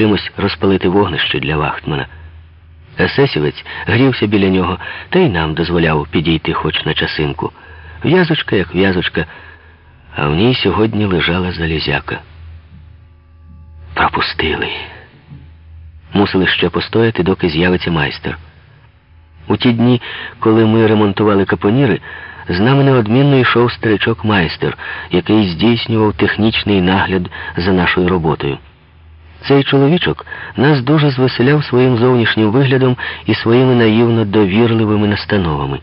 чимось розпалити вогнище для Вахтмана. Есесівець грівся біля нього, та й нам дозволяв підійти хоч на часинку. В'язочка, як в'язочка, а в ній сьогодні лежала залізяка. Пропустили. Мусили ще постояти, доки з'явиться майстер. У ті дні, коли ми ремонтували капоніри, з нами неодмінно йшов старичок майстер, який здійснював технічний нагляд за нашою роботою. Цей чоловічок нас дуже звеселяв своїм зовнішнім виглядом і своїми наївно довірливими настановами.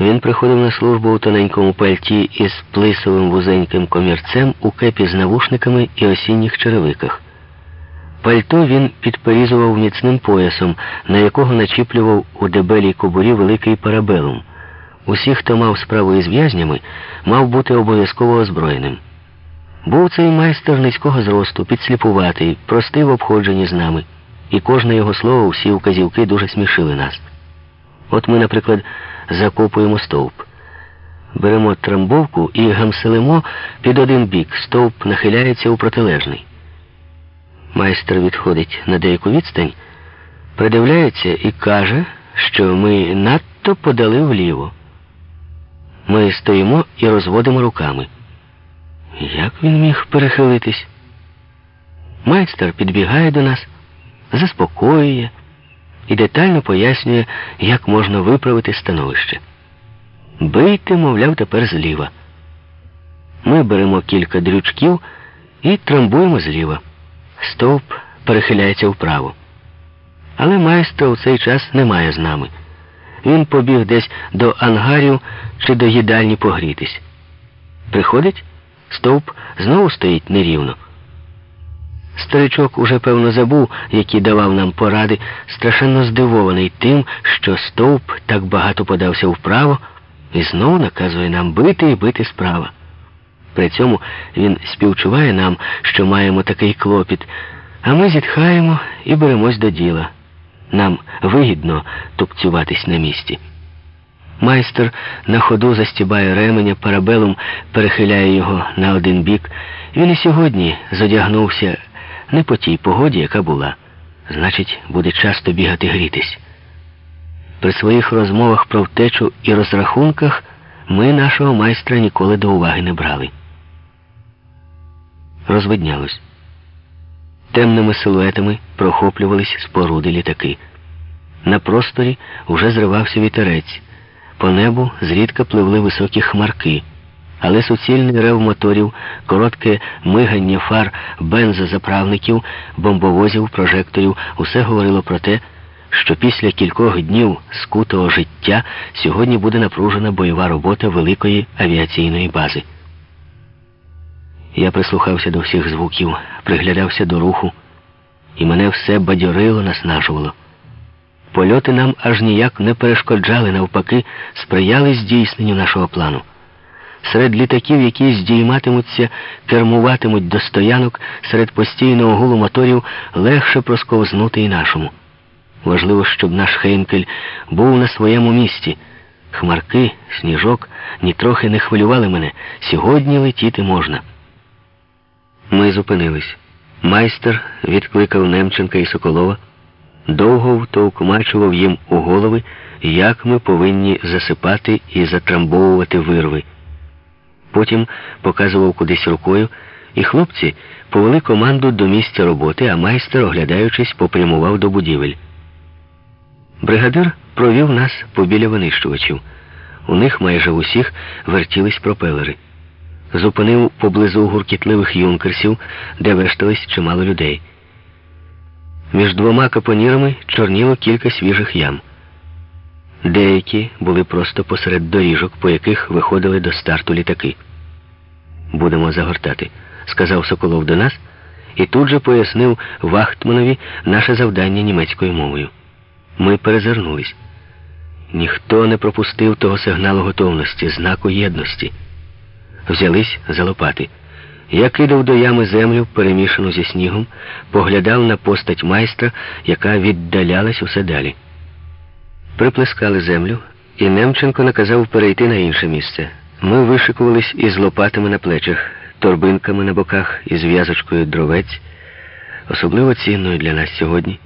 Він приходив на службу у тоненькому пальті із плисовим вузеньким комірцем у кепі з навушниками і осінніх черевиках. Пальто він підперізував міцним поясом, на якого начіплював у дебелій кобурі великий парабелум. Усі, хто мав справу із в'язнями, мав бути обов'язково озброєним. Був цей майстер низького зросту, підсліпуватий, простий в обходженні з нами, і кожне його слово, всі указівки дуже смішили нас. От ми, наприклад, закопуємо стовп. Беремо трамбовку і гамселимо під один бік, стовп нахиляється у протилежний. Майстер відходить на деяку відстань, придивляється і каже, що ми надто подали вліво. Ми стоїмо і розводимо руками. Як він міг перехилитись? Майстер підбігає до нас, заспокоює і детально пояснює, як можна виправити становище. Бийте, мовляв, тепер зліва. Ми беремо кілька дрючків і трамбуємо зліва. Стовп перехиляється вправо. Але майстра у цей час немає з нами. Він побіг десь до ангарів чи до їдальні погрітись. Приходить, стовп знову стоїть нерівно. Старичок уже, певно, забув, які давав нам поради, страшенно здивований тим, що стовп так багато подався вправо і знову наказує нам бити і бити справа. При цьому він співчуває нам, що маємо такий клопіт, а ми зітхаємо і беремось до діла. Нам вигідно тупцюватись на місці. Майстер на ходу застібає ременя, парабелом перехиляє його на один бік. Він і сьогодні зодягнувся не по тій погоді, яка була. Значить, буде часто бігати грітись. При своїх розмовах про втечу і розрахунках ми нашого майстра ніколи до уваги не брали. Розвиднялось. Темними силуетами прохоплювались споруди літаки. На просторі уже зривався вітерець. По небу зрідка пливли високі хмарки, але суцільний рев моторів, коротке мигання фар бензозаправників, бомбовозів, прожекторів усе говорило про те, що після кількох днів скутого життя сьогодні буде напружена бойова робота великої авіаційної бази. Я прислухався до всіх звуків, приглядався до руху, і мене все бадьорило, наснажувало. Польоти нам аж ніяк не перешкоджали, навпаки, сприяли здійсненню нашого плану. Серед літаків, які здійматимуться, кермуватимуть до стоянок, серед постійного гулу моторів легше просковзнути і нашому. Важливо, щоб наш Хейнкель був на своєму місці. Хмарки, сніжок нітрохи не хвилювали мене. Сьогодні летіти можна. Ми зупинились. Майстер відкликав Немченка і Соколова, довго втовкмачував їм у голови, як ми повинні засипати і затрамбовувати вирви. Потім показував кудись рукою, і хлопці повели команду до місця роботи, а майстер, оглядаючись, попрямував до будівель. Бригадир провів нас побіля винищувачів. У них майже усіх вертілись пропелери зупинив поблизу гуркітливих юнкерсів, де вештались чимало людей. Між двома капонірами чорніло кілька свіжих ям. Деякі були просто посеред доріжок, по яких виходили до старту літаки. Будемо загортати, сказав Соколов до нас і тут же пояснив Вахтманові наше завдання німецькою мовою. Ми перезирнулись. Ніхто не пропустив того сигналу готовності, знаку єдності взялись за лопати. Я кидав до ями землю, перемішану зі снігом, поглядав на постать майстра, яка віддалялась усе далі. Приплескали землю, і Немченко наказав перейти на інше місце. Ми вишикувались із лопатами на плечах, торбинками на боках, із в'язочкою дровець. особливо цінною для нас сьогодні.